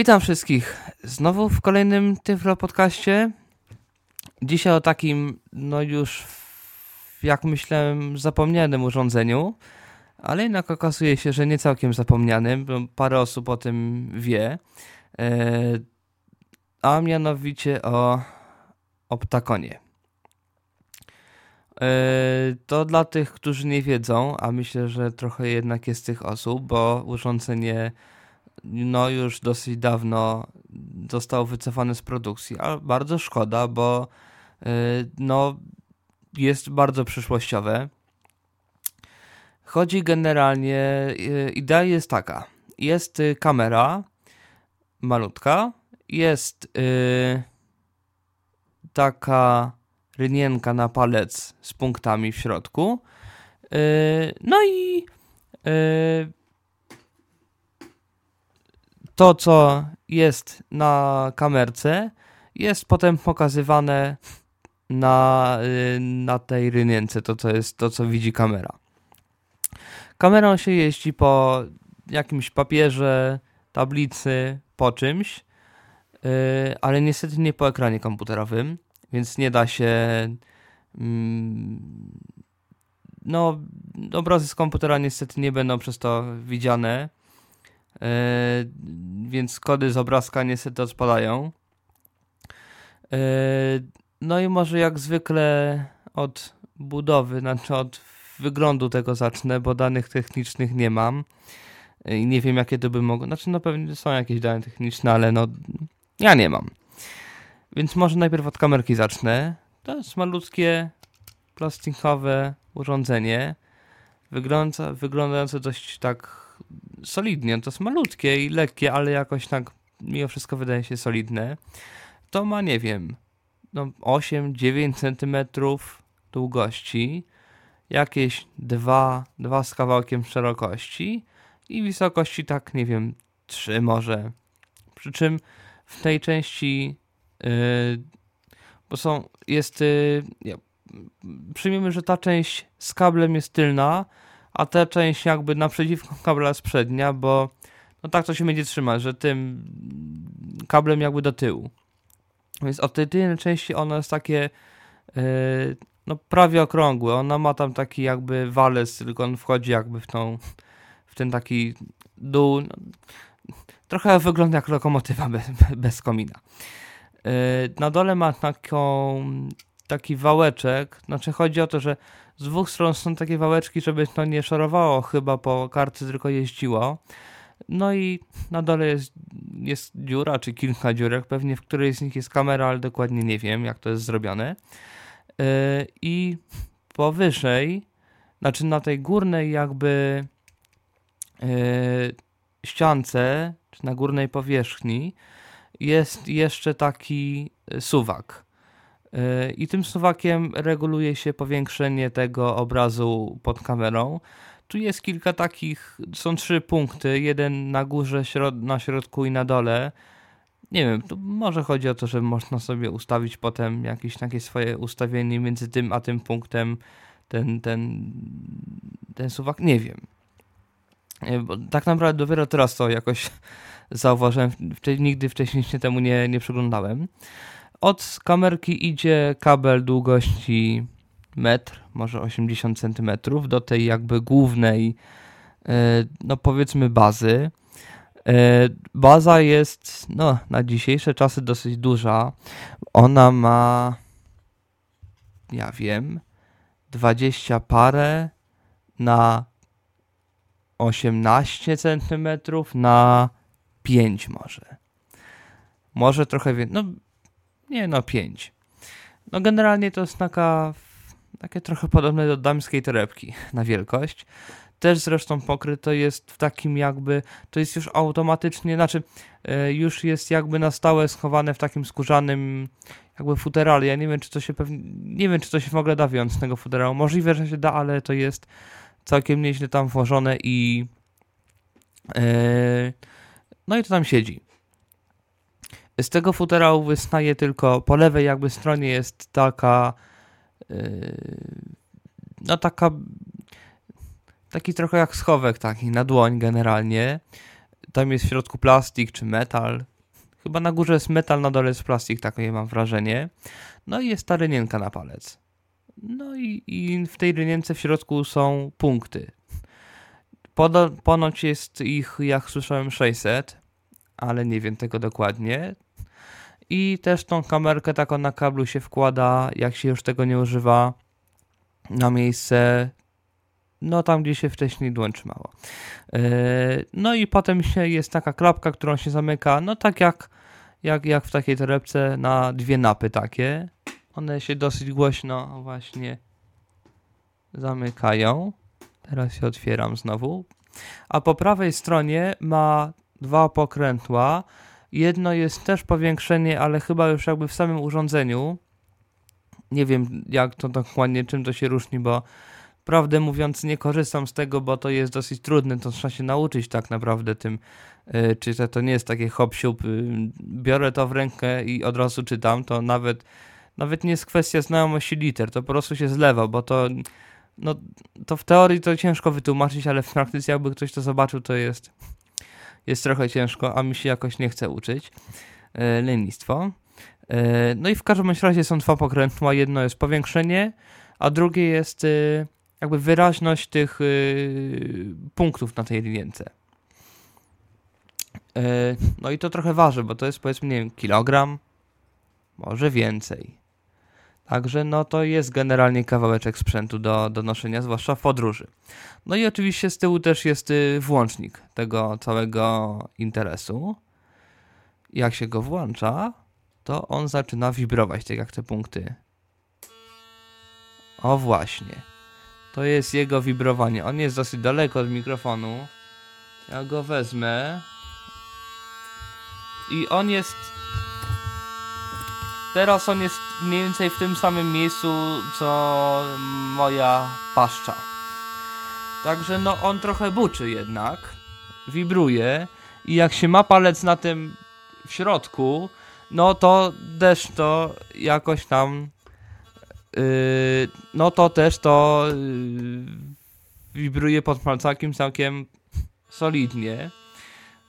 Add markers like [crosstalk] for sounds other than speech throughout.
Witam wszystkich znowu w kolejnym Tyflo podcaście. Dzisiaj o takim, no już jak myślałem, zapomnianym urządzeniu, ale jednak okazuje się, że nie całkiem zapomnianym, bo parę osób o tym wie. E, a mianowicie o Optakonie. E, to dla tych, którzy nie wiedzą, a myślę, że trochę jednak jest tych osób, bo urządzenie no już dosyć dawno zostało wycofane z produkcji, a bardzo szkoda, bo y, no jest bardzo przyszłościowe. Chodzi generalnie, y, idea jest taka, jest y, kamera malutka, jest taka rynienka na palec z punktami w środku, no i to, co jest na kamerce, jest potem pokazywane na, y, na tej rynience, to co jest, to co widzi kamera. Kamerą się jeździ po jakimś papierze, tablicy, po czymś, yy, ale niestety nie po ekranie komputerowym, więc nie da się mm, no, obrazy z komputera niestety nie będą przez to widziane E, więc kody z obrazka niestety odpadają. E, no i może jak zwykle od budowy, znaczy od wyglądu tego zacznę, bo danych technicznych nie mam e, i nie wiem jakie to by mogło, znaczy no pewnie są jakieś dane techniczne, ale no ja nie mam. Więc może najpierw od kamerki zacznę. To jest malutkie, plastikowe urządzenie, wygląda, wyglądające dość tak solidnie. To jest malutkie i lekkie, ale jakoś tak mimo wszystko wydaje się solidne. To ma, nie wiem, no 8-9 cm długości, jakieś 2, 2 z kawałkiem szerokości i wysokości tak, nie wiem, 3 może. Przy czym w tej części yy, bo są, jest, yy, przyjmiemy, że ta część z kablem jest tylna, a ta część jakby naprzeciwko kabla jest przednia, bo no tak to się będzie trzymać, że tym kablem jakby do tyłu. Więc od tej tylnej części ono jest takie yy, no prawie okrągłe. Ona ma tam taki jakby walec, tylko on wchodzi jakby w tą w ten taki dół. No, trochę wygląda jak lokomotywa bez, bez komina. Yy, na dole ma taką, taki wałeczek. Znaczy chodzi o to, że z dwóch stron są takie wałeczki, żeby to nie szorowało chyba po kartce, tylko jeździło. No i na dole jest, jest dziura, czy kilka dziurek, pewnie w której z nich jest kamera, ale dokładnie nie wiem, jak to jest zrobione. Yy, I powyżej, znaczy na tej górnej jakby yy, ściance, czy na górnej powierzchni, jest jeszcze taki suwak. I tym suwakiem reguluje się powiększenie tego obrazu pod kamerą. Tu jest kilka takich, są trzy punkty, jeden na górze, środ na środku i na dole. Nie wiem, tu może chodzi o to, że można sobie ustawić potem jakieś takie swoje ustawienie między tym a tym punktem, ten, ten, ten suwak, nie wiem. Bo tak naprawdę dopiero teraz to jakoś [laughs] zauważyłem, nigdy wcześniej się temu nie, nie przyglądałem. Od kamerki idzie kabel długości metr, może 80 cm do tej jakby głównej, e, no powiedzmy bazy. E, baza jest no, na dzisiejsze czasy dosyć duża. Ona ma, ja wiem, 20 parę na 18 cm na 5 może. Może trochę więcej. No, nie no, 5. No generalnie to jest taka, takie trochę podobne do damskiej torebki [laughs] na wielkość. Też zresztą pokryto jest w takim jakby, to jest już automatycznie, znaczy e, już jest jakby na stałe schowane w takim skórzanym jakby futerale. Ja nie wiem, czy to się pewnie, nie wiem, czy to się w ogóle da wyjąć z tego futerału. Możliwe, że się da, ale to jest całkiem nieźle tam włożone i yy, no i to tam siedzi. Z tego futerału wystaje tylko po lewej jakby stronie jest taka yy, no taka taki trochę jak schowek taki na dłoń generalnie. tam jest w środku plastik czy metal. Chyba na górze jest metal, na dole jest plastik, takie mam wrażenie. No i jest ta rynienka na palec. No i, i w tej rynience w środku są punkty. Podo, ponoć jest ich, jak słyszałem, 600, ale nie wiem tego dokładnie. I też tą kamerkę taką na kablu się wkłada, jak się już tego nie używa, na miejsce, no tam gdzie się wcześniej dłoń trzymało. Yy, no i potem się jest taka klapka, którą się zamyka, no tak jak, jak, jak w takiej torebce na dwie napy takie. One się dosyć głośno właśnie zamykają. Teraz się otwieram znowu. A po prawej stronie ma dwa pokrętła. Jedno jest też powiększenie, ale chyba już jakby w samym urządzeniu. Nie wiem jak to dokładnie, czym to się różni, bo prawdę mówiąc nie korzystam z tego, bo to jest dosyć trudne, to trzeba się nauczyć tak naprawdę tym yy, czytać. To nie jest takie hop siup, yy, biorę to w rękę i od razu czytam, to nawet nawet nie jest kwestia znajomości liter, to po prostu się zlewa, bo to no, to w teorii to ciężko wytłumaczyć, ale w praktyce jakby ktoś to zobaczył, to jest jest trochę ciężko, a mi się jakoś nie chce uczyć. E, lenistwo. E, no i w każdym razie są dwa pokrętła. Jedno jest powiększenie, a drugie jest e, jakby wyraźność tych punktów na tej linience. No i to trochę waży, bo to jest powiedzmy, nie wiem, kilogram, może więcej. Także no to jest generalnie kawałeczek sprzętu do, do noszenia, zwłaszcza w podróży. No i oczywiście z tyłu też jest y, włącznik tego całego interesu. Jak się go włącza, to on zaczyna wibrować, tak jak te punkty. O właśnie. To jest jego wibrowanie. On jest dosyć daleko od mikrofonu. Ja go wezmę. I on jest Teraz on jest mniej więcej w tym samym miejscu, co moja paszcza. Także no on trochę buczy jednak, wibruje i jak się ma palec na tym w środku, no to też to jakoś tam yy, no to też to yy, wibruje pod palcakiem całkiem solidnie.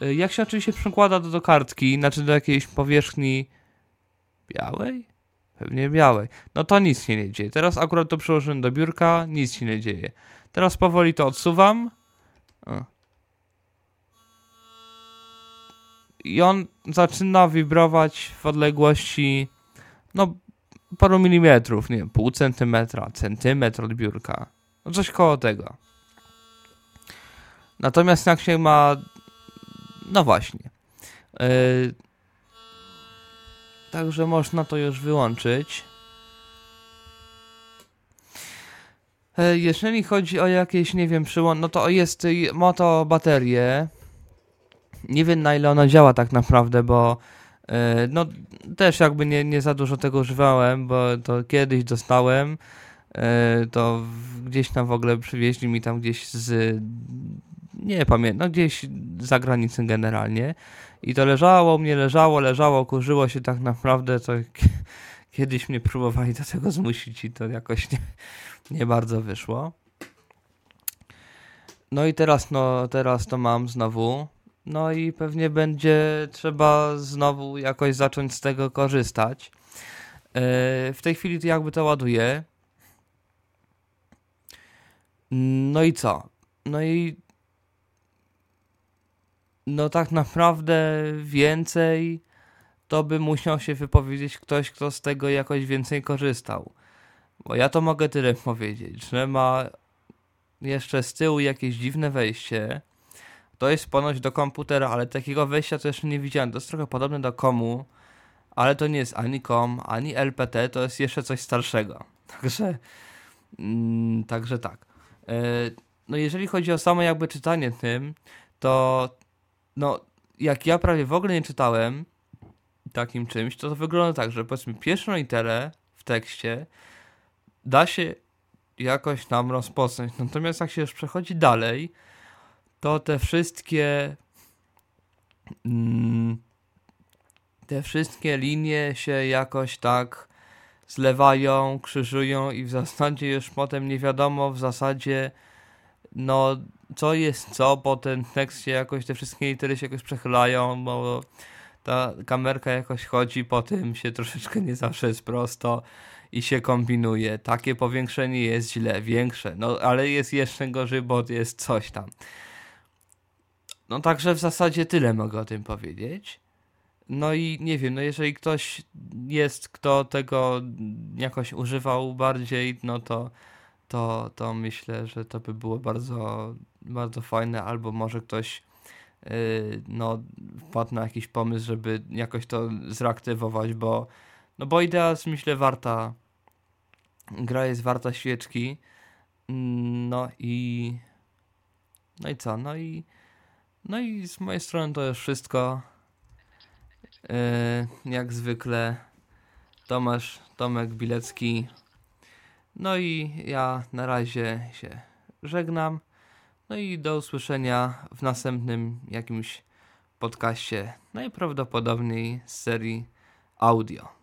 Yy, jak się oczywiście przykłada to do kartki, znaczy do jakiejś powierzchni białej? Pewnie białej. No to nic się nie dzieje. Teraz akurat to przełożyłem do biurka, nic się nie dzieje. Teraz powoli to odsuwam. I on zaczyna wibrować w odległości no paru milimetrów, nie wiem, pół centymetra, centymetr od biurka. No coś koło tego. Natomiast jak się ma no właśnie. Yy, Także można to już wyłączyć. E, jeżeli chodzi o jakieś, nie wiem, przyłącz, no to jest moto baterię. Nie wiem na ile ona działa tak naprawdę, bo e, no też jakby nie, nie za dużo tego używałem, bo to kiedyś dostałem. E, to gdzieś tam w ogóle przywieźli mi tam gdzieś z nie pamiętam, no gdzieś za granicą generalnie. I to leżało, mnie leżało, leżało, kurzyło się tak naprawdę, to kiedyś mnie próbowali do tego zmusić i to jakoś nie, nie bardzo wyszło. No i teraz, no, teraz to mam znowu. No i pewnie będzie trzeba znowu jakoś zacząć z tego korzystać. Yy, w tej chwili to jakby to ładuję. No i co? No i no tak naprawdę więcej to by musiał się wypowiedzieć ktoś, kto z tego jakoś więcej korzystał. Bo ja to mogę tyle powiedzieć, że ma jeszcze z tyłu jakieś dziwne wejście. To jest ponoć do komputera, ale takiego wejścia to jeszcze nie widziałem. To jest trochę podobne do komu, ale to nie jest ani kom, ani LPT, to jest jeszcze coś starszego. [laughs] Także, mm, także tak. Yy, no jeżeli chodzi o samo jakby czytanie tym, to no, jak ja prawie w ogóle nie czytałem takim czymś, to to wygląda tak, że powiedzmy pierwszą literę w tekście da się jakoś nam rozpoznać. Natomiast jak się już przechodzi dalej, to te wszystkie mm, te wszystkie linie się jakoś tak zlewają, krzyżują i w zasadzie już potem nie wiadomo w zasadzie no co jest co, bo ten tekst się jakoś, te wszystkie litery się jakoś przechylają, bo ta kamerka jakoś chodzi, po tym się troszeczkę nie zawsze jest prosto i się kombinuje. Takie powiększenie jest źle, większe, no ale jest jeszcze gorzej, bo jest coś tam. No także w zasadzie tyle mogę o tym powiedzieć. No i nie wiem, no jeżeli ktoś jest, kto tego jakoś używał bardziej, no to, to, to myślę, że to by było bardzo, bardzo fajne, albo może ktoś yy, no, wpadł na jakiś pomysł, żeby jakoś to zreaktywować, bo no bo idea jest myślę warta. Gra jest warta świeczki. No i no i co, no i no i z mojej strony to już wszystko. Yy, jak zwykle Tomasz, Tomek Bilecki no i ja na razie się żegnam no i do usłyszenia w następnym jakimś podcaście, najprawdopodobniej z serii audio.